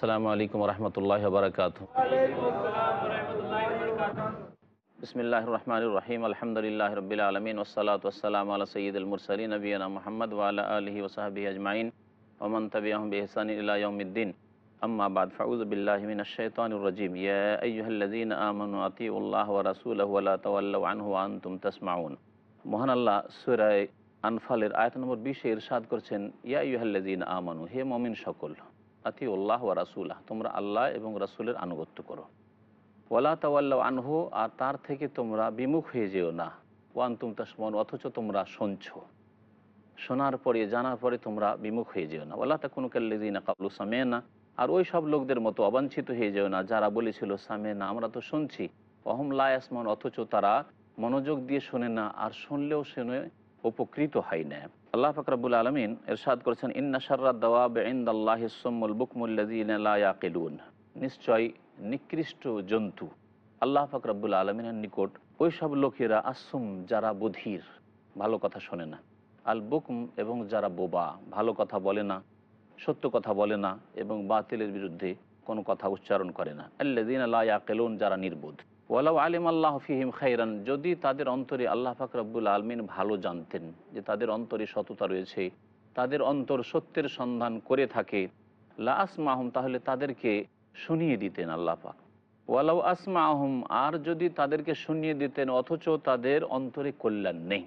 আসসালামু আলাইকুম রহমতুল্লাহ বারকাত বিসমিল্লাহ রহমান রহিম, আলহামদুলিল্লাহ রবিল আলমিন ওসালাত ওসালাম আল্লাহ সঈদ মুরসলী নবীনা মোহাম্মদ ওয়ালা আলহি ওসাহাবি আজমাইন। ওমন তবি আহম বেহসান ইলাউদ্দিন আম্মা বাদ ফাউজ বিল্লাহমিন শৈতানুর রজিম। ইয়া আইয়ুহাল্লাযীন আমানু আতিউল্লাহ ওয়া রাসূলাহু ওয়া লা তাওয়াল্লাউ আনহু ওয়া আনতুম তাসমাউন। মহান আল্লাহ সূরা আনফালের আয়াত নম্বর 20 এ ইরশাদ করছেন, ইয়া আইয়ুহাল্লাযীন আমানু, হে মুমিন সকল আতি উল্লাহ ওয়া রাসুল্লাহ তোমরা আল্লাহ এবং রাসুলের আনুগত্য করো। ওয়ালা তাওয়াল্লাহ আনহু, আর তার থেকে তোমরা বিমুখ হয়ে যেও না। ওয়ান তুম তাসমন অথচ তোমরা শুনছ। শোনার পরে, জানার পরে তোমরা বিমুখ হয়ে যেও না। ওয়ালা তা কোনো কাল্লিদিনা কাবলু সামে না আর ওই সব লোকদের মতো অবাঞ্ছিত হয়ে যেও না, যারা বলেছিল সামে না আমরা তো শুনছি। অহম লায়াসমান অথচ তারা মনোযোগ দিয়ে শোনে না, আর শুনলেও শুনে উপকৃত হয় না। আল্লাহ ফকরাবুল আলমিন এরশাদ করেছেন, ইন্না নিশ্চয় নিকৃষ্ট জন্তু আল্লাহ ফকরাবুল আলমিনের নিকট। ওই সব লোকেরা আসুম, যারা বধির, ভালো কথা শোনে না। আল বুকম এবং যারা বোবা, ভালো কথা বলে না, সত্য কথা বলে না এবং বাতিলের বিরুদ্ধে কোনো কথা উচ্চারণ করে না। আল্লাদিন আল্লাহ ইয়াকেলুন, যারা নির্বোধ। ওয়ালাউ আলিম আল্লাহ ফিহিম খাইরান, যদি তাদের অন্তরে আল্লাহ ফাকরাবুল আলমিন ভালো জানতেন, যে তাদের অন্তরে সততা রয়েছে, তাদের অন্তর সত্যের সন্ধান করে থাকে, লা আসমাহম, তাহলে তাদেরকে শুনিয়ে দিতেন আল্লাহ পাক। ওয়ালাউ আসমা আহম আর যদি তাদেরকে শুনিয়ে দিতেন, অথচ তাদের অন্তরে কল্যাণ নেই।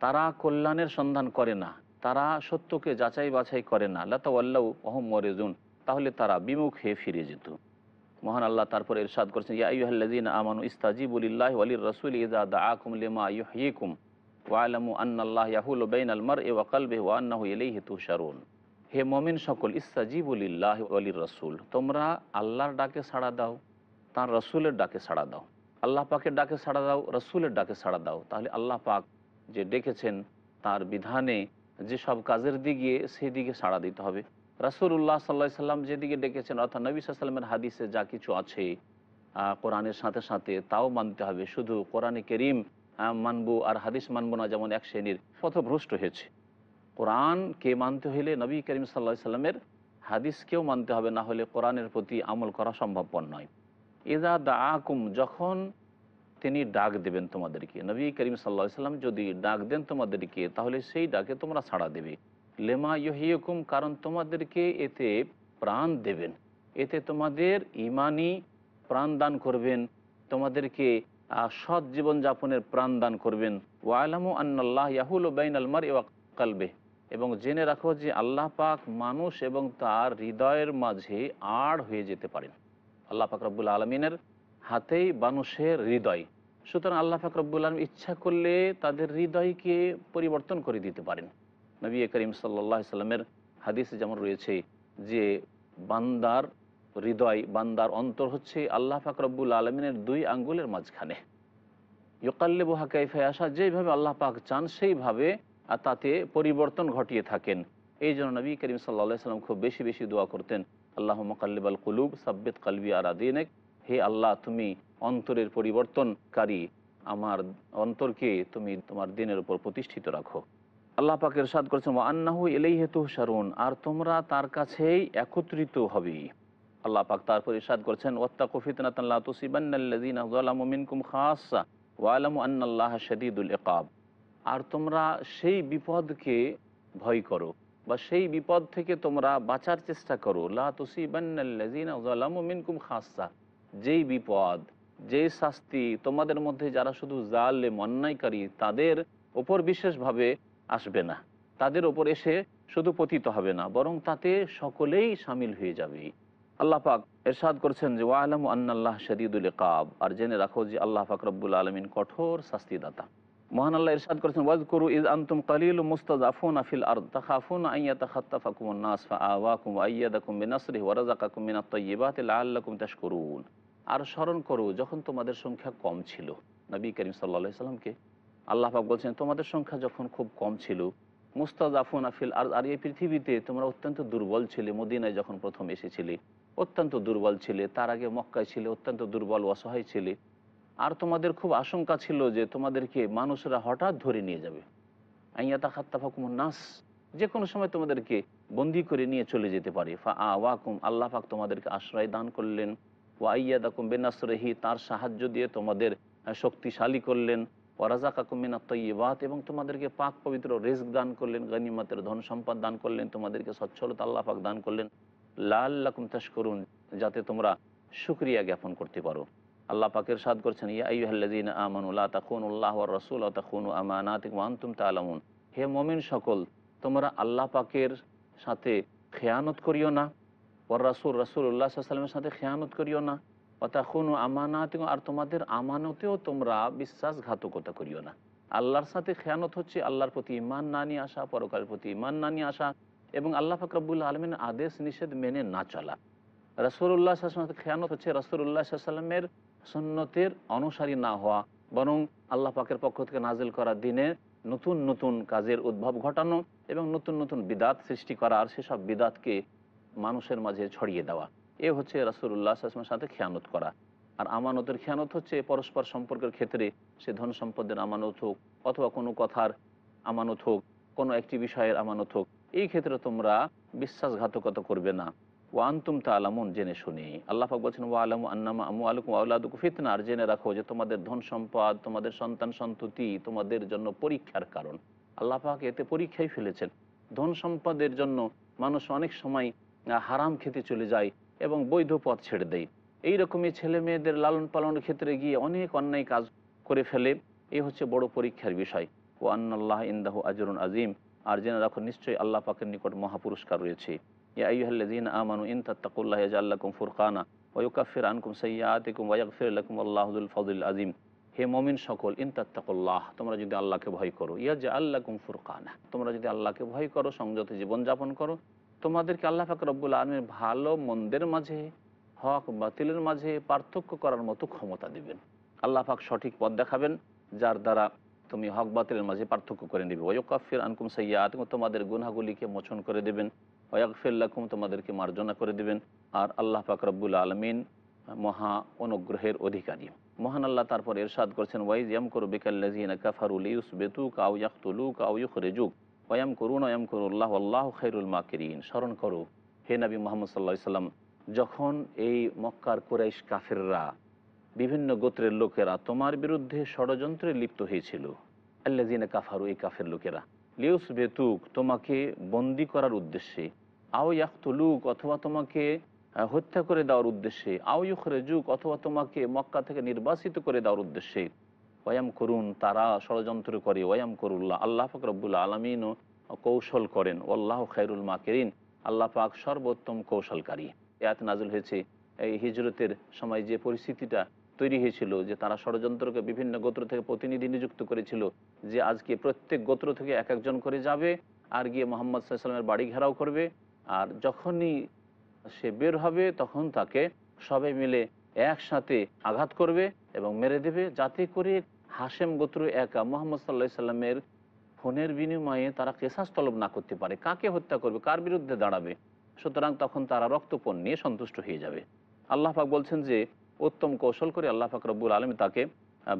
তারা কল্যাণের সন্ধান করে না, তারা সত্যকে যাচাই বাছাই করে না। আল্লাহ তাল্লাহ অহম মরেজুন তাহলে তারা বিমুখে ফিরে যেত। মহান আল্লাহ তারপরে ইরশাদ করেছেন ইয়াহ্লাদিন আমানু ইস্তাজিবুলিল্লাহ ওয়ালির রসুল ইজা দা আকুম লিমা ইউহিকুম ওয়ালামু আন্নাল্লাহ ইয়াহুল বাইন আলমার এ ওয়াকালবে ওয়ান্নাহু ইলাইহি তুশারুন হে মমিন সকল ইস্তাজিবুলিল্লাহ ওয়ালির রসুল, তোমরা আল্লাহর ডাকে সাড়া দাও, তার রসুলের ডাকে সাড়া দাও। আল্লাহ পাকের ডাকে সাড়া দাও, রসুলের ডাকে সাড়া দাও। তাহলে আল্লাহ পাক যে ডেকেছেন, তার বিধানে যেসব কাজের দিকে সেই দিকে সাড়া দিতে হবে। রাসুল্লাহ সাল্লা সাল্লাম যেদিকে ডেকেছেন, অর্থাৎ নবী সাল্লামের হাদিসে যা কিছু আছে কোরআনের সাথে সাথে তাও মানতে হবে। শুধু কোরআনে করিম মানবো আর হাদিস মানবো না, যেমন এক শ্রেণির পথভ্রষ্ট হয়েছে। কোরআনকে মানতে হলে নবী করিম সাল্লা সাল্লামের হাদিসকেও মানতে হবে, না হলে কোরআনের প্রতি আমল করা সম্ভবপর নয়। এদা দা আকুম যখন তিনি ডাক দেবেন তোমাদেরকে, নবী করিম সাল্লা সাল্লাম যদি ডাক দেন তোমাদেরকে, তাহলে সেই ডাকে তোমরা ছাড়া দেবে। লেমা ইহিয়কুম কারণ তোমাদেরকে এতে প্রাণ দেবেন। এতে তোমাদের ইমানি প্রাণ দান করবেন, তোমাদেরকে সৎ জীবনযাপনের প্রাণ দান করবেন। ওয়ালামু আন্নাল্লাহ ইয়াহুল বাইন আলমার কালবে এবং জেনে রাখো যে আল্লাহ পাক মানুষ এবং তার হৃদয়ের মাঝে আড় হয়ে যেতে পারেন। আল্লাহ পাক রব্বুল আলমিনের হাতেই মানুষের হৃদয়। সুতরাং আল্লাহ পাক রব্বুল আলম ইচ্ছা করলে তাদের হৃদয়কে পরিবর্তন করে দিতে পারেন। নবী করিম সাল্লাহ সাল্লামের হাদিসে যেমন রয়েছে যে বান্দার হৃদয়, বান্দার অন্তর হচ্ছে আল্লাহ ফাকরবুল আলমিনের দুই আঙ্গুলের মাঝখানে। ইকাল্লে বোহাকাইফে আসা যেভাবে আল্লাহ পাক চান সেইভাবে তাতে পরিবর্তন ঘটিয়ে থাকেন। এই জন্য নবী করিম সাল্লা সাল্লাম খুব বেশি বেশি দোয়া করতেন আল্লাহ মকাল্লিবাল কুলুব, সাব্বিত কালবি আর আদিনেক হে আল্লাহ তুমি অন্তরের পরিবর্তনকারী, আমার অন্তরকে তুমি তোমার দিনের উপর প্রতিষ্ঠিত রাখো। আল্লাহ পাক ইরশাদ করেছেন আন্নাহু এলেই হেতু সারুন আর তোমরা তার কাছেই একত্রিত হবে আল্লাহ পাক তারপর ইরশাদ করেছেন ওত্তা কফিতনাতাল্লাহ তুসিবান্নাল্লাযীনা যালামু মিনকুম আর তোমরা সেই বিপদকে ভয় করো, বা সেই বিপদ থেকে তোমরা বাঁচার চেষ্টা করো। লা তুসিবান্নাল্লাযীনা যেই বিপদ, যেই শাস্তি তোমাদের মধ্যে যারা শুধু জালেম, অন্যায়কারী, তাদের ওপর বিশেষভাবে আসবে না। তাদের ওপর এসে শুধু পতিত হবে না, বরং তাতে সকলেই সামিল হয়ে যাবে। আল্লাহ পাক এরশাদ করছেন যে, ওয়ালাম আন্নাল্লাহ শদীদুল কাব আর জেনে রাখো যে, আল্লাহ পাক রব্বুল আলমিন কঠোর শাস্তিদাতা। মহান আল্লাহ ইরশাদ করেছেন ওয়াজ করু ইজ আন্তুম কালিল মুস্তাজাফুন আফিল আর তাখাফুন আইয়া তাখাত্তাফাকুম নাস ফাআওয়াকুম আইয়াদাকুম বিনাসরিহি ওয়া রাযাকাকুম মিনাত তাইয়্যিবাতি লাআল্লাকুম তাশকুরুন আর স্মরণ করো যখন তোমাদের সংখ্যা কম ছিল নবী করিম আলাইহি সাল্লামকে। আল্লাহ পাক বলছেন, তোমাদের সংখ্যা যখন খুব কম ছিল, মুস্তাজাফুন আফিল আর আর এই পৃথিবীতে তোমরা অত্যন্ত দুর্বল ছিলে, মদিনায় যখন প্রথম এসেছিলে, অত্যন্ত দুর্বল ছিলে, তার আগে মক্কায় ছিলে, অত্যন্ত দুর্বল অসহায় ছিলে। আর তোমাদের খুব আশঙ্কা ছিল যে তোমাদেরকে মানুষরা হঠাৎ ধরে নিয়ে যাবে। আইয়াতা খাত্তা ফাকুম নাস যে কোনো সময় তোমাদেরকে বন্দি করে নিয়ে চলে যেতে পারে। ফা আওয়াকুম, আল্লাহ পাক তোমাদেরকে আশ্রয় দান করলেন। ওয়াইয়াদাকুম বেনাসরেহি, তার সাহায্য দিয়ে তোমাদের শক্তিশালী করলেন। তৈবাত এবং তোমাদেরকে পাক পবিত্র রেস্ক দান করলেন, গনিমতের ধন সম্পদ দান করলেন, তোমাদেরকে সচ্ছলতা আল্লাহ পাক দান করলেন। লাল্লাকুম তাস করুন যাতে তোমরা সুক্রিয়া জ্ঞাপন করতে পারো। আল্লাহ পাকের সাদ করছেন, ইয়া আইহাল্লাজিন আমানুল্লাহ তাকুন উল্লাহ রসুল তাকুন আমানাত আন্তুম তালামুন হে মমিন সকল, তোমরা আল্লাহ পাকের সাথে খেয়ানত করিও না ওর রাসুল রাসুল উল্লাহ সাল্লামের সাথে খেয়ানত করিও না। অতাকুন আমানাত আর তোমাদের আমানতেও তোমরা বিশ্বাসঘাতকতা করিও না। আল্লাহর সাথে খেয়ানত হচ্ছে আল্লাহর প্রতি ইমান না নিয়ে আসা, পরকালের প্রতি ইমান না নিয়ে আসা, এবং আল্লাহ ফাকরাবুল্লা আলমিনের আদেশ, নিষেধ মেনে না চলা। রসুল্লাহ সাল্লামের খেয়ানত হচ্ছে রসুল্লাহ সাল্লামের সন্ন্যতের অনুসারী না হওয়া, বরং আল্লাহ পাকের পক্ষ থেকে নাজিল করা দিনে নতুন নতুন কাজের উদ্ভব ঘটানো, এবং নতুন নতুন বিদাত সৃষ্টি করা, আর সেসব বিদাতকে মানুষের মাঝে ছড়িয়ে দেওয়া। এ হচ্ছে রাসুল্লাহ আসলামের সাথে খেয়ানত করা। আর আমানতের খেয়ানত হচ্ছে পরস্পর সম্পর্কের ক্ষেত্রে সে ধন সম্পদের আমানত হোক অথবা কোনো কথার আমানত হোক, কোনো একটি বিষয়ের আমানত হোক, এই ক্ষেত্রে তোমরা বিশ্বাসঘাতকতা করবে না। ও আন্তুম তা আলামুন জেনে শুনি। আল্লাহ পাক বলছেন ও আলম আন্নামা আমু আলুকুম আউলাদুকু ফিতনা। আর জেনে রাখো যে তোমাদের ধন সম্পদ, তোমাদের সন্তান সন্ততি তোমাদের জন্য পরীক্ষার কারণ। আল্লাহ পাক এতে পরীক্ষাই ফেলেছেন। ধন সম্পদের জন্য মানুষ অনেক সময় হারাম খেতে চলে যায়। এবং বৈধ পথ ছেড়ে দেয় এই রকমই ছেলে মেয়েদের লালন পালনের ক্ষেত্রে গিয়ে অনেক অন্যায় কাজ করে ফেলে। এই হচ্ছে বড় পরীক্ষার বিষয়। ও আন্নাল্লাহ ইন্দাহু আজরুন আজিম। আর জেনে রাখো, নিশ্চয়ই আল্লাহ পাকের নিকট মহাপুরস্কার রয়েছে। ইয়া আনকুম সাইয়্যাতিকুম ওয়া ইয়াগফির লাকুম আল্লাহু যুল হে মমিন সকল তোমরা যদি আল্লাহকে ভয় করো ইয়াজআল লাকুম ফুরকানা, তোমরা যদি আল্লাহকে ভয় করো, সংযত জীবন যাপন করো তোমাদেরকে আল্লাহ পাক রব্বুল আলমীর ভালো, মন্দের মাঝে, হক বাতিলের মাঝে পার্থক্য করার মতো ক্ষমতা দিবেন। আল্লাহ পাক সঠিক পথ দেখাবেন, যার দ্বারা তুমি হক বাতিলের মাঝে পার্থক্য করে নেবে। ওয়কাফির আনকুম সাইয়াত তোমাদের গুনাগুলিকে মোচন করে দেবেন। ওয়াকফিল্লাকুম তোমাদেরকে মার্জনা করে দেবেন। আর আল্লাহ পাক রব্বুল আলমিন মহা অনুগ্রহের অধিকারী। মহান আল্লাহ তারপর এরশাদ করছেন, ওয়াইজ ইয়াম করু বিকাল্লাজিন কাফারুল ইউস বেতু কাউ ইয়াকতুলু কাউ ইউখরেজুক। ওয়াম করুন ওয়াম করুল্লাহ আল্লাহ খৈরুল মাকিরিন। স্মরণ করো, হে নবী মোহাম্মদ সাল্লাহ সাল্লাম, যখন এই মক্কার কুরাইশ কাফেররা বিভিন্ন গোত্রের লোকেরা তোমার বিরুদ্ধে ষড়যন্ত্রে লিপ্ত হয়েছিল আল্লাজিনে কাফারু, এই কাফের লোকেরা লিউস বেতুক তোমাকে বন্দি করার উদ্দেশ্যে, আও ইয়াকতুলুক, অথবা তোমাকে হত্যা করে দেওয়ার উদ্দেশ্যে, আও ইউখরেজুক, অথবা তোমাকে মক্কা থেকে নির্বাসিত করে দেওয়ার উদ্দেশ্যে ওয়াম করুন তারা ষড়যন্ত্র করে। ওয়াম করুল্লাহ আল্লাহ পাক রব্বুল আলমিনও কৌশল করেন। ওল্লাহ খাইরুল মাকেরিন, আল্লাহ পাক সর্বোত্তম কৌশলকারী। এত নাজুল হয়েছে, এই হিজরতের সময় যে পরিস্থিতিটা তৈরি হয়েছিল, যে তারা ষড়যন্ত্রকে বিভিন্ন গোত্র থেকে প্রতিনিধি নিযুক্ত করেছিল, যে আজকে প্রত্যেক গোত্র থেকে এক একজন করে যাবে, আর গিয়ে মোহাম্মদ সাল্লামের বাড়ি ঘেরাও করবে, আর যখনই সে বের হবে, তখন তাকে সবাই মিলে একসাথে আঘাত করবে এবং মেরে দেবে, যাতে করে হাসেম গোত্র একা মোহাম্মদ সাল্লাহ সাল্লামের ফোনের বিনিময়ে তারা কেসাস তলব না করতে পারে। কাকে হত্যা করবে? কার বিরুদ্ধে দাঁড়াবে? সুতরাং তখন তারা রক্তপণ নিয়ে সন্তুষ্ট হয়ে যাবে। আল্লাহ পাক বলছেন যে, উত্তম কৌশল করে আল্লাহ পাক রব্বুল আলম তাকে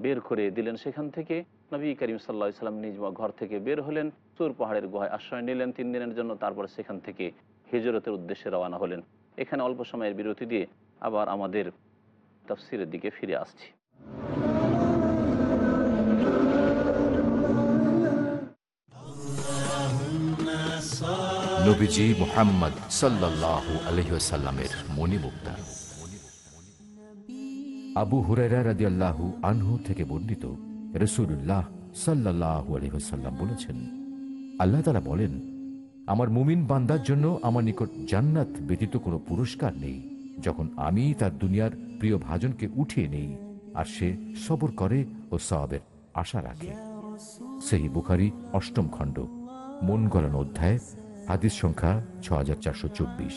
বের করে দিলেন। সেখান থেকে নবী করিম সাল্লা সাল্লাম নিজ ঘর থেকে বের হলেন, চুর পাহাড়ের গুহায় আশ্রয় নিলেন তিন দিনের জন্য, তারপর সেখান থেকে হিজরতের উদ্দেশ্যে রওনা হলেন। এখানে অল্প সময়ের বিরতি দিয়ে আবার আমাদের তফসিরের দিকে ফিরে আসছি। নবীজি মোহাম্মদ সাল্লাহ আলহিসাল্লামের মণিমুক্তা। আবু হুরাইরা রাজি আনহু থেকে বর্ণিত রসুল্লাহ সাল্লাহ আলহিহাল্লাম বলেছেন, আল্লাহ তালা বলেন, আমার মুমিন বান্দার জন্য আমার নিকট জান্নাত ব্যতীত কোনো পুরস্কার নেই। যখন আমি তার দুনিয়ার প্রিয় ভাজনকে উঠিয়ে নেই, আর সে সবর করে ও সবের আশা রাখে। সেই বুখারি অষ্টম খণ্ড, মন গলানো অধ্যায় হাদিস সংখ্যা ছ হাজার চারশো চব্বিশ।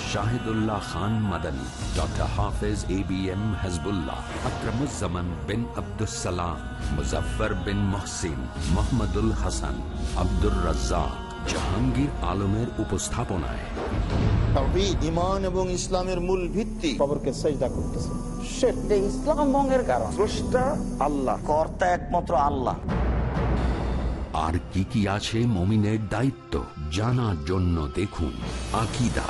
Shahidullah Khan Madani doctor Hafez A B M Hezbullah Akramuzzaman bin Abdussalam Muzaffar bin Mohsin Mohammadul Hasan Abdur Razzak Jahangir আলমের উপস্থাপনায়। ইমান এবং ইসলামের মূল ভিত্তি। খবরকে সেজদা করতেছে। যে ইসলাম ভঙ্গের কারণ। স্রষ্টা আল্লাহ কর্তা একমাত্র আল্লাহ। আর কি কি আছে মমিনের দায়িত্ব জানার জন্য দেখুন আকিদা।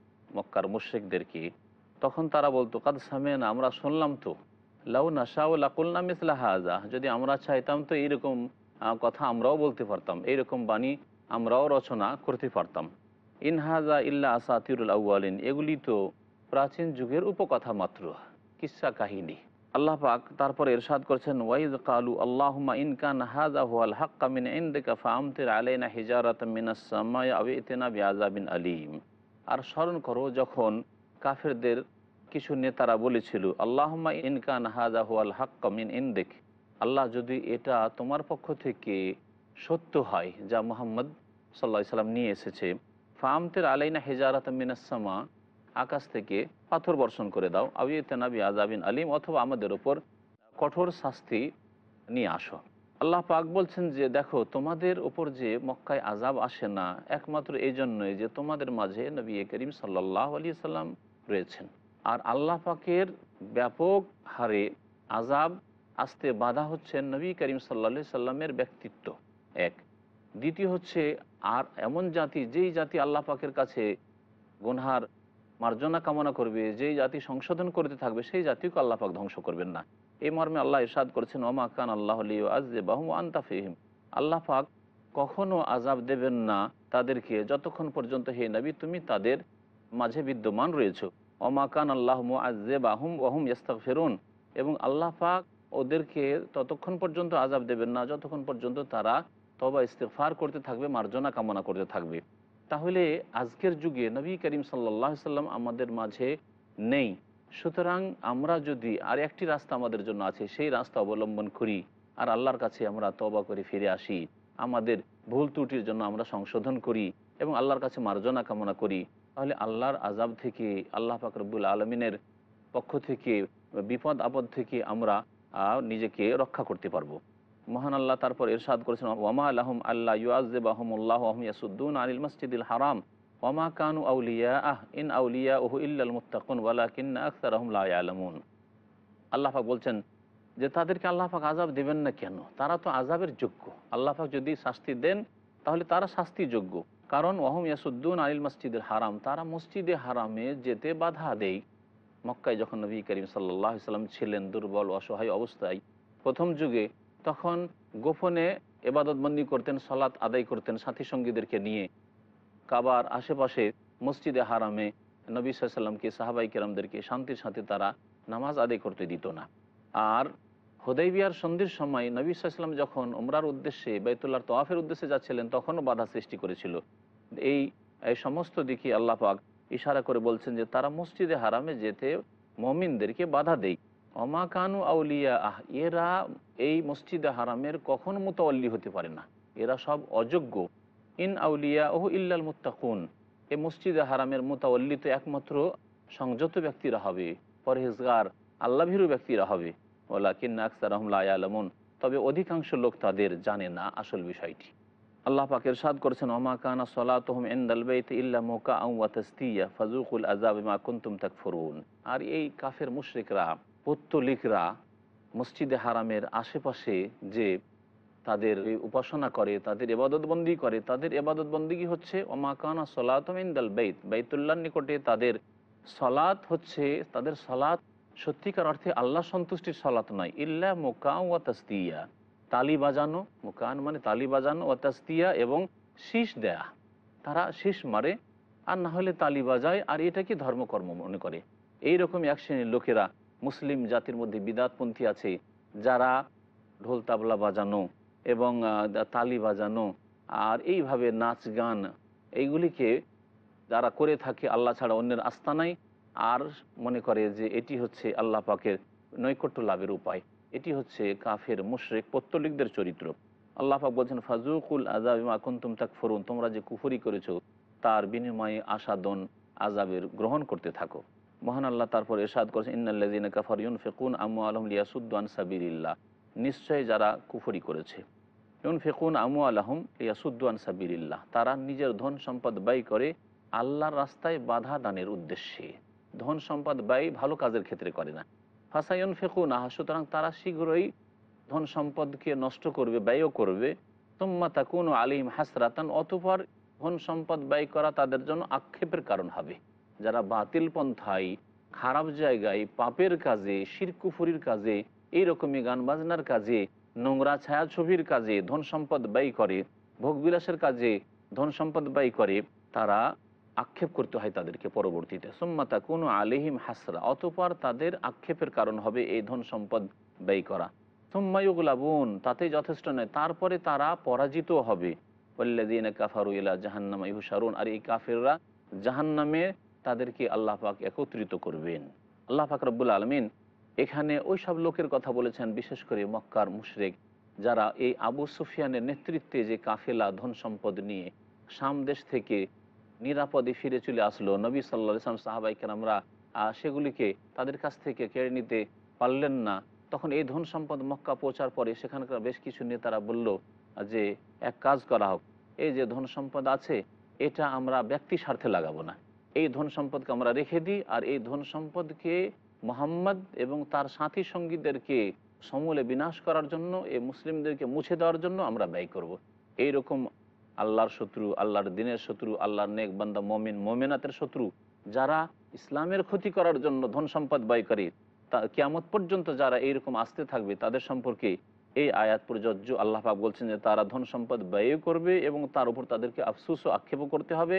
মক্কার মুশ্রিকদেরকে, তখন তারা বলতো, কাদ সামেনা আমরা শুনলাম তো লাউনা শাউলাকুল্লা মিসলা হাজা, যদি আমরা চাইতাম তো এইরকম কথা আমরাও বলতে পারতাম, এইরকম বাণী আমরাও রচনা করতে পারতাম। ইনহাজা ইল্লা আসাতিরুল আউ্বালিন এগুলি তো প্রাচীন যুগের উপকথা মাত্র, কিসা কাহিনী। আল্লাহ পাক তারপর এরশাদ করছেন ওয়াইদ কালু আল্লাহুম্মা ইনকান হাজা হুয়াল হাক্কা মিন ইনদিকা ফাআমতির আলাইনা হিজারাতাম মিনাস সামাই আও ইতিনা বিআযাবিন আলীম। আর স্মরণ করো যখন কাফেরদের কিছু নেতারা বলেছিল, আল্লাহুম্মা ইনকান হাজা হুয়াল হাক্কা মিন ইনদিক। আল্লাহ যদি এটা তোমার পক্ষ থেকে সত্য হয়, যা মোহাম্মদ সাল্লাহ সাল্লাম নিয়ে এসেছে ফামতের আলাইনা হেজারাত মিনাসমা আকাশ থেকে পাথর বর্ষণ করে দাও আবি তেনাবি আজাবিন আলিম, অথবা আমাদের ওপর কঠোর শাস্তি নিয়ে আসো। আল্লাহ পাক বলছেন যে, দেখো, তোমাদের ওপর যে মক্কায় আজাব আসে না, একমাত্র এই জন্যই যে তোমাদের মাঝে নবী করিম সাল্লাহ আলী সাল্লাম রয়েছেন। আর আল্লাহ পাকের ব্যাপক হারে আজাব আসতে বাধা হচ্ছে নবী করিম সাল্লা সাল্লামের ব্যক্তিত্ব, এক। দ্বিতীয় হচ্ছে, আর এমন জাতি যেই জাতি আল্লাহ পাকের কাছে গুনহার মার্জনা কামনা করবে, যেই জাতি সংশোধন করতে থাকবে, সেই জাতিকে আল্লাহ পাক ধ্বংস করবেন না। এই মর্মে আল্লাহ ইরশাদ করেছেন ওমা কান আল্লাহ আজে বাহু আন্তা ফিহিম। আল্লাহ পাক কখনো আজাব দেবেন না তাদেরকে যতক্ষণ পর্যন্ত হে নবী তুমি তাদের মাঝে বিদ্যমান রয়েছে। ওমা কান আল্লাহ আজে বাহুম ওহম ইস্তাক ফেরুন এবং আল্লাহ পাক ওদেরকে ততক্ষণ পর্যন্ত আজাব দেবেন না, যতক্ষণ পর্যন্ত তারা তবা ইস্তেফার করতে থাকবে, মার্জনা কামনা করতে থাকবে। তাহলে আজকের যুগে নবী করিম সাল্লাহ সাল্লাম আমাদের মাঝে নেই। সুতরাং আমরা যদি আর একটি রাস্তা আমাদের জন্য আছে, সেই রাস্তা অবলম্বন করি আর আল্লাহর কাছে আমরা তবা করে ফিরে আসি, আমাদের ভুল ত্রুটির জন্য আমরা সংশোধন করি এবং আল্লাহর কাছে মার্জনা কামনা করি, তাহলে আল্লাহর আজাব থেকে, আল্লাহ ফাকরবুল আলমিনের পক্ষ থেকে, বিপদ, আপদ থেকে আমরা নিজেকে রক্ষা করতে পারব। মহান আল্লাহ তারপর ইরশাদ করেছেন ওয়ামা আলহম আল্লাহ ইউআজেব আহমুল্লাহ আহম ইয়াসুদ্দুন আনিল মসজিদুল হারাম। ওয়ামা কানু আউলিয়া আহ ইন আউলিয়া ওহু ইল্লাল মুত্তাকুন ওয়ালা কিন্না আখতার আহম লা ইয়ালামুন আল্লাহ পাক বলছেন যে, তাদেরকে আল্লাহ পাক আজাব দেবেন না কেন? তারা তো আজাবের যোগ্য। আল্লাহ পাক যদি শাস্তি দেন, তাহলে তারা শাস্তি যোগ্য। কারণ ওহম ইয়াসুদ্দুন আনিল মসজিদের হারাম, তারা মসজিদে হারামে যেতে বাধা দেয় মক্কায় যখন নবী করিম সাল্লাহ সাল্লাম ছিলেন, দুর্বল, অসহায় অবস্থায়, প্রথম যুগে তখন গোপনে এবাদতবন্দি করতেন সলাৎ আদায় করতেন সাথী সঙ্গীদেরকে নিয়ে। কাবার আশেপাশে মসজিদে হারামে নবী সাল্লামকে সাহাবাই কেরামদেরকে শান্তির সাথে তারা নামাজ আদায় করতে দিত না। আর হোদাইবিয়ার সন্ধির সময় নবী সাল্লাম যখন উমরার উদ্দেশ্যে বাইতুল্লাহর তোয়াফের উদ্দেশ্যে যাচ্ছিলেন, তখনও বাধা সৃষ্টি করেছিল। এই এই সমস্ত দিকে আল্লাহ পাক ইশারা করে বলছেন যে, তারা মসজিদে হারামে যেতে মমিনদেরকে বাধা দেয় অমাকানু আউলিয়া আহ, এরা এই মসজিদে হারামের কখনো মোতাল্লি হতে পারে না। এরা সব অযোগ্য। ইন আউলিয়া ওহ ইল্লাল মুত্তাকুন। এ মসজিদে হারামের মোতাল্লি তো একমাত্র সংযত ব্যক্তিরা হবে, পরহেজগার, আল্লাভীরু ব্যক্তিরা হবে। ওলা কিন্না আকসার রহমলা আলমন তবে অধিকাংশ লোক তাদের জানে না আসল বিষয়টি। আল্লাহ পাকের সাদ করেছেন, ওমা কানা সলাতহম এন্দাল বাইত ইল্লা মোকা আউয়া ফাজুকুল আজাব মা কুন্তুম তাক ফরুন আর এই কাফের মুশরিকরা, পত্তলিকরা মসজিদে হারামের আশেপাশে যে তাদের উপাসনা করে, তাদের এবাদতবন্দি করে। তাদের এবাদতবন্দি হচ্ছে, ওমা কানা সলাতম ইন্দাল বাইত। বাইতুল্লাহর নিকটে তাদের সলাত হচ্ছে, তাদের সলাত সত্যিকার অর্থে আল্লাহ সন্তুষ্টির সলাত নয়। ইল্লা মোকা ওয়া তাস্তিয়া তালি বাজানো, মোকান মানে তালি বাজানো ও তাস্তিয়া এবং শীষ দেয়া। তারা শীষ মারে, আর না হলে তালি বাজায়, আর এটাকে ধর্মকর্ম মনে করে? এই রকম এক শ্রেণির লোকেরা, মুসলিম জাতির মধ্যে বিদাতপন্থী আছে, যারা ঢোল তাবলা বাজানো এবং তালি বাজানো আর এইভাবে নাচ গান, এইগুলিকে যারা করে থাকে আল্লাহ ছাড়া অন্যের আস্তানাই আর মনে করে যে এটি হচ্ছে আল্লাহ পাকের নৈকট্য লাভের উপায়। এটি হচ্ছে কাফের, মুশরেক, পত্তলিকদের চরিত্র। আল্লাহ পাক বলছেন ফাজুকুল আজাবিমা কুন্তুম তাক ফরুন তোমরা যে কুফরি করেছ, তার বিনিময়ে আসাদন আজাবের গ্রহণ করতে থাকো। মহান আল্লাহ তারপর এরশাদ করেছেন, ইন্নাল্লাযিনা কাফারু ইউনফিকুন আমওয়ালাহুম লিয়াসুদ্দু আন সাবিলিল্লাহ নিশ্চয় যারা কুফরি করেছে। ইউনফিকুন আমওয়ালাহুম লিয়াসুদ্দু আন সাবিলিল্লাহ। তারা নিজের ধন সম্পদ ব্যয় করে আল্লাহর রাস্তায় বাধা দানের উদ্দেশ্যে। ধন সম্পদ ব্যয় ভালো কাজের ক্ষেত্রে করে না। ফাসায়ন ফেকু না সুতরাং তারা শীঘ্রই ধন সম্পদকে নষ্ট করবে, ব্যয়ও করবে। তোমা তাকুন আলিম হাসরাতান, অতপর ধন সম্পদ ব্যয় করা তাদের জন্য আক্ষেপের কারণ হবে। যারা বাতিল পন্থায়, খারাপ জায়গায়, পাপের কাজে, শিরকুফুরির কাজে, এইরকমই গান বাজনার কাজে নোংরা ছায়াছবির কাজে ধন সম্পদ ব্যয় করে, ভোগবিলাসের কাজে ধন সম্পদ ব্যয় করে, তারা আক্ষেপ করতে হয় তাদেরকে পরবর্তীতে। সোম্মাতা কোনো আলিহিম হাসরা, অতপর তাদের আক্ষেপের কারণ হবে এই ধন সম্পদ ব্যয় করা। সোম্মায়ুগুলাবুন তাতে যথেষ্ট নয়, তারপরে তারা পরাজিত হবে। পল্লাদিন কাফারু ইলা জাহান্নামা ইহুসারুন আর এই কাফেররা জাহান্নামে তাদেরকে আল্লাহ পাক একত্রিত করবেন। আল্লাহ পাক আলমিন এখানে ওই সব লোকের কথা বলেছেন বিশেষ করে মক্কার মুশরেক যারা এই আবু সুফিয়ানের নেতৃত্বে যে কাফেলা ধন সম্পদ নিয়ে সাম দেশ থেকে নিরাপদে ফিরে চলে আসলো। নবী সাল্লা সাহাবাই কেরামরা আহ, সেগুলিকে তাদের কাছ থেকে কেড়ে নিতে পারলেন না। তখন এই ধন সম্পদ মক্কা পৌঁছার পরে সেখানকার বেশ কিছু নেতারা বলল যে এক কাজ করা হোক এই যে ধন সম্পদ আছে এটা আমরা ব্যক্তি স্বার্থে লাগাবো না। এই ধন সম্পদকে আমরা রেখে দিই আর এই ধন সম্পদকে মোহাম্মদ এবং তার সাথী সঙ্গীদেরকে সমূলে বিনাশ করার জন্য এই মুসলিমদেরকে মুছে দেওয়ার জন্য আমরা ব্যয় করব। এইরকম আল্লাহর শত্রু, আল্লাহর দিনের শত্রু, আল্লাহর নেক বান্দা, মমিন, মমিনাতের শত্রু, যারা ইসলামের ক্ষতি করার জন্য ধন সম্পদ ব্যয় করে, তা কিয়ামত পর্যন্ত যারা এইরকম আসতে থাকবে, তাদের সম্পর্কে এই আয়াত প্রযোজ্য আল্লাহ পাক বলছেন যে, তারা ধন সম্পদ ব্যয় করবে এবং তার উপর তাদেরকে আফসুস ও আক্ষেপও করতে হবে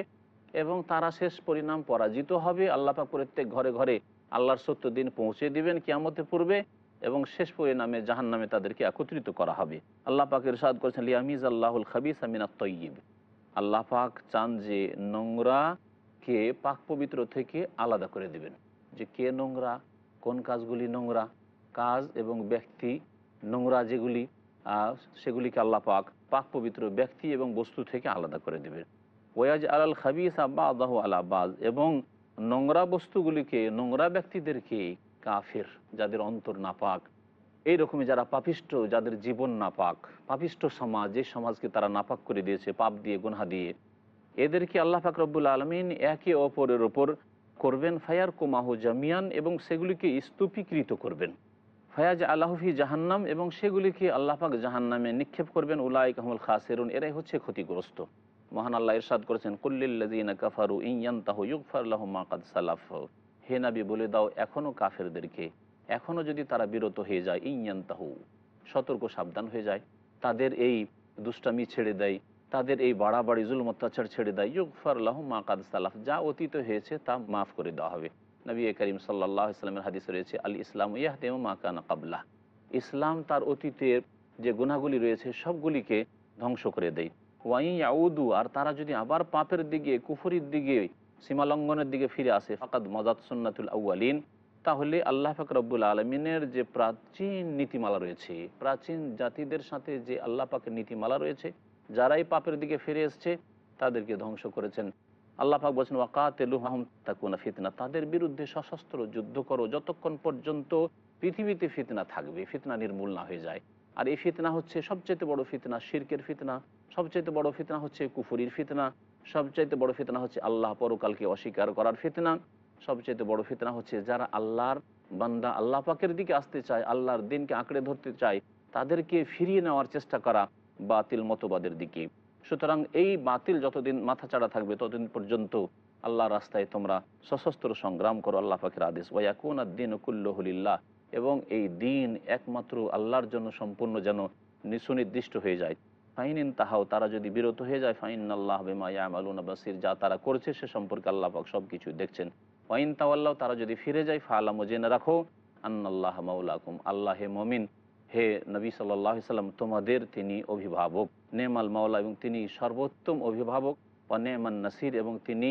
এবং তারা শেষ পরিণাম পরাজিত হবে আল্লাহ পাক প্রত্যেক ঘরে ঘরে আল্লাহর সত্য দিন পৌঁছে দিবেন কিয়ামতের পূর্বে এবং শেষ পরিণামে জাহান নামে তাদেরকে একত্রিত করা হবে। আল্লাহ পাকের সাদ করেছেন লিয়ামিজ আল্লাহুল খাবিস আমিনাত তৈব আল্লাহ পাক চান যে নোংরাকে পাক পবিত্র থেকে আলাদা করে দিবেন। যে কে নোংরা, কোন কাজগুলি নোংরা, কাজ এবং ব্যক্তি নোংরা যেগুলি সেগুলিকে আল্লাহ পাক পাক পবিত্র ব্যক্তি এবং বস্তু থেকে আলাদা করে দেবেন। ওয়াজ আলাল খাবিস আব্বা আদাহ আলা বাজ এবং নোংরা বস্তুগুলিকে, নোংরা ব্যক্তিদেরকে কাফের, যাদের অন্তর না নাপাক, এইরকমই যারা পাপিষ্ট, যাদের জীবন নাপাক, পাপিষ্ট সমাজ, যে সমাজকে তারা নাপাক করে দিয়েছে, পাপ দিয়ে, গুনহা দিয়ে, এদেরকে আল্লাহ পাক রব্বুল আলমিন একে অপরের ওপর করবেন ফায়ার কুমাহু জামিয়ান এবং সেগুলিকে স্তূপীকৃত করবেন। ফায়াজ আল্লাহফি জাহান্নাম এবং সেগুলিকে আল্লাহ পাক জাহান্নামে নিক্ষেপ করবেন উলাই কাহমুল খাসেরুন, এরাই হচ্ছে ক্ষতিগ্রস্ত। মহান আল্লাহ ইরশাদ করেছেন সালাফ। হে নবী, বলে দাও, এখনও কাফেরদেরকে, এখনও যদি তারা বিরত হয়ে যায় ইনয়ান্তাহু সতর্ক সাবধান হয়ে যায়। তাদের এই দুষ্টামি ছেড়ে দেয়, তাদের এই বাড়াবাড়ি, জুলম, অত্যাচার ছেড়ে দেয়, ইউগফার আল্লাহ মা কাদ সালাফ যা অতীত হয়েছে তা মাফ করে দেওয়া হবে। নবী করিম সাল্লাহ ইসলামের হাদিস রয়েছে, আল ইসলাম ইয়াহতেম মা কানা কাবলা ইসলাম তার অতীতের যে গুণাগুলি রয়েছে, সবগুলিকে ধ্বংস করে দেয়। ওয়াই আর তারা যদি আবার পাপের দিকে, কুফরির দিকে, সীমালঙ্ঘনের দিকে ফিরে আসে, ফাকাদ মজাদ সুন্নাতুল আউয়ালিন, তাহলে আল্লাহ পাক রব্বুল আলমিনের যে প্রাচীন নীতিমালা রয়েছে, প্রাচীন জাতিদের সাথে যে আল্লাহ পাকের নীতিমালা রয়েছে, যারাই পাপের দিকে ফিরে এসছে, তাদেরকে ধ্বংস করেছেন। আল্লাহ পাক বলছেন ওয়াকাতেলু মাহম তাকুনা ফিতনা তাদের বিরুদ্ধে সশস্ত্র যুদ্ধ করো, যতক্ষণ পর্যন্ত পৃথিবীতে ফিতনা থাকবে, ফিতনা নির্মূল না হয়ে যায়। আর এই ফিতনা হচ্ছে সবচেয়ে বড় ফিতনা, শিরকের ফিতনা সবচেয়ে বড় ফিতনা হচ্ছে কুফুরির ফিতনা, সবচাইতে বড় ফিতনা হচ্ছে আল্লাহ পরকালকে অস্বীকার করার ফিতনা সবচেয়ে বড় ফিতনা হচ্ছে যারা আল্লাহর বান্দা আল্লাহ পাকের দিকে আসতে চায়, আল্লাহর দিনকে আঁকড়ে ধরতে চায়, তাদেরকে ফিরিয়ে নেওয়ার চেষ্টা করা বাতিল মতবাদের দিকে। সুতরাং এই বাতিল যতদিন মাথা চাড়া থাকবে, ততদিন পর্যন্ত আল্লাহ রাস্তায় তোমরা সশস্ত্র সংগ্রাম করো, আল্লাহ পাকের আদেশ ওয়াকুন আদিন কুল্লহলিল্লাহ এবং এই দিন একমাত্র আল্লাহর জন্য সম্পূর্ণ যেন সুনির্দিষ্ট হয়ে যায়। ফাইন ইন তাহাও, তারা যদি বিরত হয়ে যায় ফাইন আল্লাহ বেমায়ামালুন বাসির, যা তারা করছে সে সম্পর্কে আল্লাহ পাক সব কিছু দেখছেন। ওয়াইন তাওয়াল্লাহ তারা যদি ফিরে যায়, ফালাম, জেনে রাখো, আন্নাল্লাহ মাউলাকুম আল্লাহ হে মমিন, হে নবী সাল্লাহ সাল্লাম, তোমাদের তিনি অভিভাবক। নেমাল মাওলা, এবং তিনি সর্বোত্তম অভিভাবক ও নেমান নাসির, এবং তিনি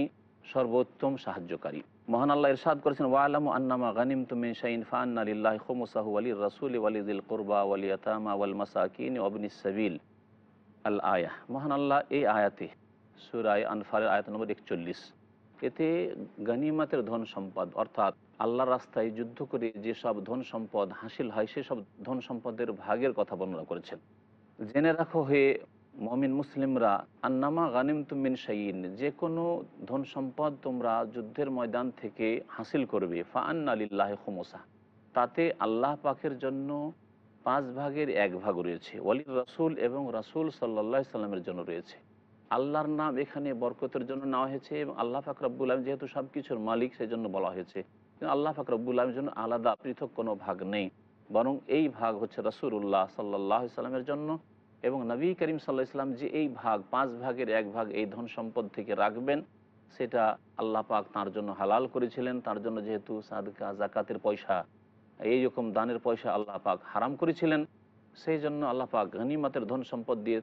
সর্বোত্তম সাহায্যকারী। মহান আল্লাহ ইরশাদ করেছেন, ওয়ালামু আন্নামা গানিম তুমি শাইন ফান্না লিল্লাহি খুমুসাহু ওয়ালির রাসূলি ওয়ালিযিল কুরবা ওয়াল ইয়াতামা ওয়াল মাসাকিন ওয়াবনিস সাবিল। আল আয়া মহান আল্লাহ, এই আয়াতে সুরায় আনফারের আয়াত নম্বর একচল্লিশ, এতে গনিমাতের ধন সম্পদ, অর্থাৎ আল্লাহ রাস্তায় যুদ্ধ করে যেসব ধন সম্পদ হাসিল হয় সেসব ধন সম্পদের ভাগের কথা বর্ণনা করেছেন। জেনে রাখো হে মমিন মুসলিমরা, আন্নামা গানিম তুমিন শাইন যে কোনো ধন সম্পদ তোমরা যুদ্ধের ময়দান থেকে হাসিল করবে ফা আন্না লিল্লাহ খুমোসা। তাতে আল্লাহ পাকের জন্য পাঁচ ভাগের এক ভাগ রয়েছে ওয়ালি রাসুল এবং রাসুল সাল্লা সাল্লামের জন্য রয়েছে। আল্লাহর নাম এখানে বরকতের জন্য নেওয়া হয়েছে এবং আল্লাহ ফাকরাবুল আলম যেহেতু সব কিছুর মালিক সেই জন্য বলা হয়েছে। আল্লাহ ফাকরাবুল আলমের জন্য আলাদা, পৃথক কোনো ভাগ নেই। বরং এই ভাগ হচ্ছে রাসুল্লাহ সাল্লাহ সাল্লামের জন্য এবং নবী করিম সাল্লাহ ইসলাম যে এই ভাগ, পাঁচ ভাগের এক ভাগ এই ধন সম্পদ থেকে রাখবেন, সেটা আল্লাহ পাক তার জন্য হালাল করেছিলেন। তার জন্য যেহেতু সাদকা, জাকাতের পয়সা, এই রকম দানের পয়সা আল্লাহ পাক হারাম করেছিলেন, সেই জন্য আল্লাহ পাক গনিমাতের ধন সম্পদ দিয়ে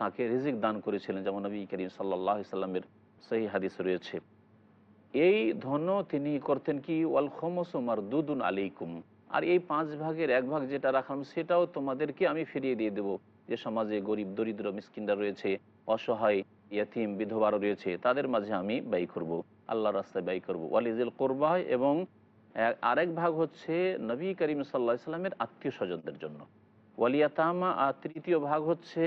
তাকে রিজিক দান করেছিলেন, যেমন নবী করিম সাল্লাহ সাল্লামের সেই হাদিস রয়েছে। এই ধনও তিনি করতেন কি? ওয়াল খমসুমার দুদুন আলাইকুম। আর এই পাঁচ ভাগের এক ভাগ যেটা রাখলাম, সেটাও তোমাদেরকে আমি ফিরিয়ে দিয়ে দেব। যে সমাজে গরিব, দরিদ্র, মিসকিনরা রয়েছে, অসহায়, ইয়াতিম বিধবারও রয়েছে, তাদের মাঝে আমি ব্যয় করব আল্লাহ রাস্তায় ব্যয় করব। ওয়ালিজুল কোরবাহ এবং আরেক ভাগ হচ্ছে নবী করিম সাল্লা সাল্লামের আত্মীয় স্বজনদের জন্য। ওয়ালিয়াতামা আর তৃতীয় ভাগ হচ্ছে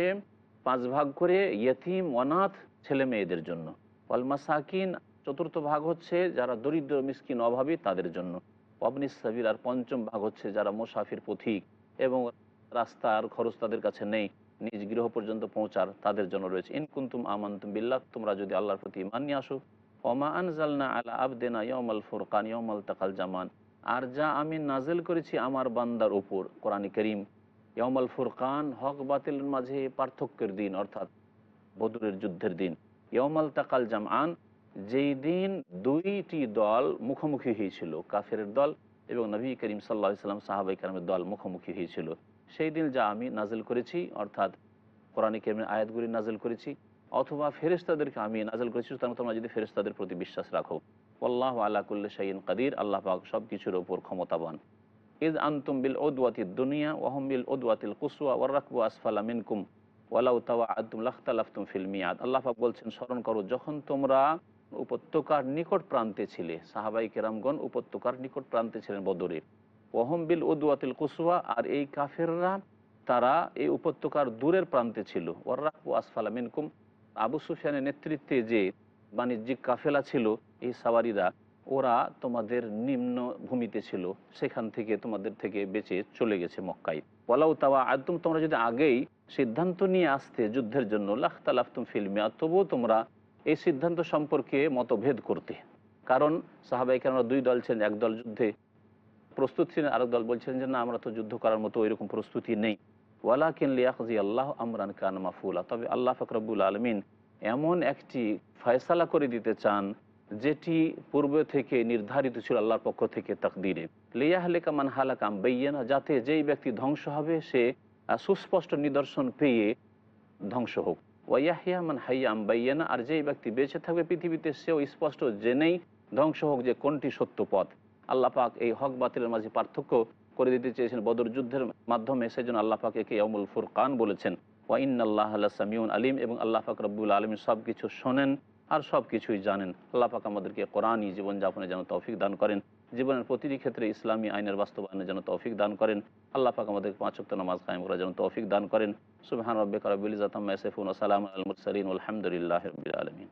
পাঁচ ভাগ করে ইয়তিম, অনাথ ছেলে মেয়েদের জন্য। ওয়াল মাসাকিন, চতুর্থ ভাগ হচ্ছে যারা দরিদ্র, মিসকিন, অভাবী তাদের জন্য। অবনিস সাবির আর পঞ্চম ভাগ হচ্ছে যারা মোসাফির পথিক এবং রাস্তার খরচ তাদের কাছে নেই। নিজ গৃহ পর্যন্ত পৌঁছার তাদের জন্য রয়েছে। ইনকুন্তুম আমান্তুম বিল্লাহ, তোমরা যদি আল্লাহর প্রতি ইমান নিয়ে আসো, ওমা আনজালনা আলা আবদেনা ইয়মাল ফুরকান ইয়মাল তাকাল জামান। আর যা আমি নাজেল করেছি আমার বান্দার উপর, কোরআন করিম ইয়মাল ফুরকান, হক বাতিলের মাঝে পার্থক্যের দিন, অর্থাৎ বদরের যুদ্ধের দিন। ইয়মাল তাকাল জামান, যেই দিন দুইটি দল মুখোমুখি হয়েছিল কাফের দল এবং নবী করিম সাল্লা সাল্লাম সাহাবাই কালামের দল মুখোমুখি হয়েছিল। সেই দিন যা আমি নাজেল করেছি, অর্থাৎ কোরআন করিমের আয়াতগুলি নাজেল করেছি, অথবা ফেরেস্তাদেরকে আমি নাজল করেছি, সুতরাং তোমরা যদি ফেরেস্তাদের প্রতি বিশ্বাস রাখো। আল্লাহ আল্লাকুল্লা শাহিন কাদির, আল্লাহ পাক সব কিছুর ওপর ক্ষমতাবান। ইদ আন্তুম বিল ওদওয়াতির দুনিয়া ওহম বিল ওদওয়াতিল কুসুয়া ওয়ার রাকবু আসফালা মিনকুম, ওয়ালাউ তাওয়া আদুম লাখতালাফতুম ফিল মিয়াদ। আল্লাহ পাক বলছেন, স্মরণ করো, যখন তোমরা উপত্যকার নিকট প্রান্তে ছিলে, সাহাবাই কেরামগণ উপত্যকার নিকট প্রান্তে ছিলেন বদরে ওহম বিল ওদওয়াতিল কুসুয়া আর এই কাফেররা, তারা এই উপত্যকার দূরের প্রান্তে ছিল। ওয়ার রাকবু আসফালা মিনকুম, আবু সুফিয়ানের নেতৃত্বে যে বাণিজ্যিক কাফেলা ছিল, এই সাওয়ারিরা, ওরা তোমাদের নিম্ন ভূমিতে ছিল। সেখান থেকে তোমাদের থেকে বেঁচে চলে গেছে মক্কায়। বলাও তাওয়া একদম তোমরা যদি আগেই সিদ্ধান্ত নিয়ে আসতে যুদ্ধের জন্য লাখতালাফতুম ফিল্মিয়া তবুও তোমরা এই সিদ্ধান্ত সম্পর্কে মতভেদ করতে। কারণ সাহাবাইকে আমরা দুই দল ছিলেন, এক দল যুদ্ধে প্রস্তুত ছিলেন, আরেক দল বলছিলেন যে, না, আমরা তো যুদ্ধ করার মতো ওইরকম প্রস্তুতি নেই। ওয়ালাকিন লিয়াকজি আল্লাহ আমরান কান মাফুলা। তবে আল্লাহ ফকরবুল আলমিন এমন একটি ফয়সালা করে দিতে চান, যেটি পূর্বে থেকে নির্ধারিত ছিল আল্লাহর পক্ষ থেকে তাকদিরে লিয়াহলেকা মান হালাকাম বেইয়ানা, যাতে যেই ব্যক্তি ধ্বংস হবে, সে সুস্পষ্ট নিদর্শন পেয়ে ধ্বংস হোক। ওয়াহিয়া মান হাইয়াম বাইয়ানা, আর যেই ব্যক্তি বেঁচে থাকবে পৃথিবীতে, সেও স্পষ্ট জেনেই ধ্বংস হোক যে কোনটি সত্য পথ। আল্লাহ পাক এই হক বাতিলের মাঝে পার্থক্য করে দিতে চেয়েছেন বদর যুদ্ধের মাধ্যমে। সেজন্য আল্লাহ পাক একে ইয়ামুল ফুরকান বলেছেন। ওয়াইন আল্লাহ আল্লাহ সামিউন আলিম এবং আল্লাহ পাক রব্বুল আলম সব কিছু শোনেন আর সব কিছুই জানেন। আল্লাহ পাক আমাদেরকে কোরআনই জীবনযাপনে যেন তৌফিক দান করেন। জীবনের প্রতিটি ক্ষেত্রে ইসলামী আইনের বাস্তবায়নের যেন তৌফিক দান করেন। আল্লাহ পাক আমাদের পাঁচক্ত নামাজ কায়েম করার জন্য তৌফিক দান করেন। সুবহান রব্বিকা রাব্বিল ইজ্জাতি আম্মা ইয়াসিফুন ওয়া সালামুন আলাল মুরসালিন। রাব্বিল আলামিন।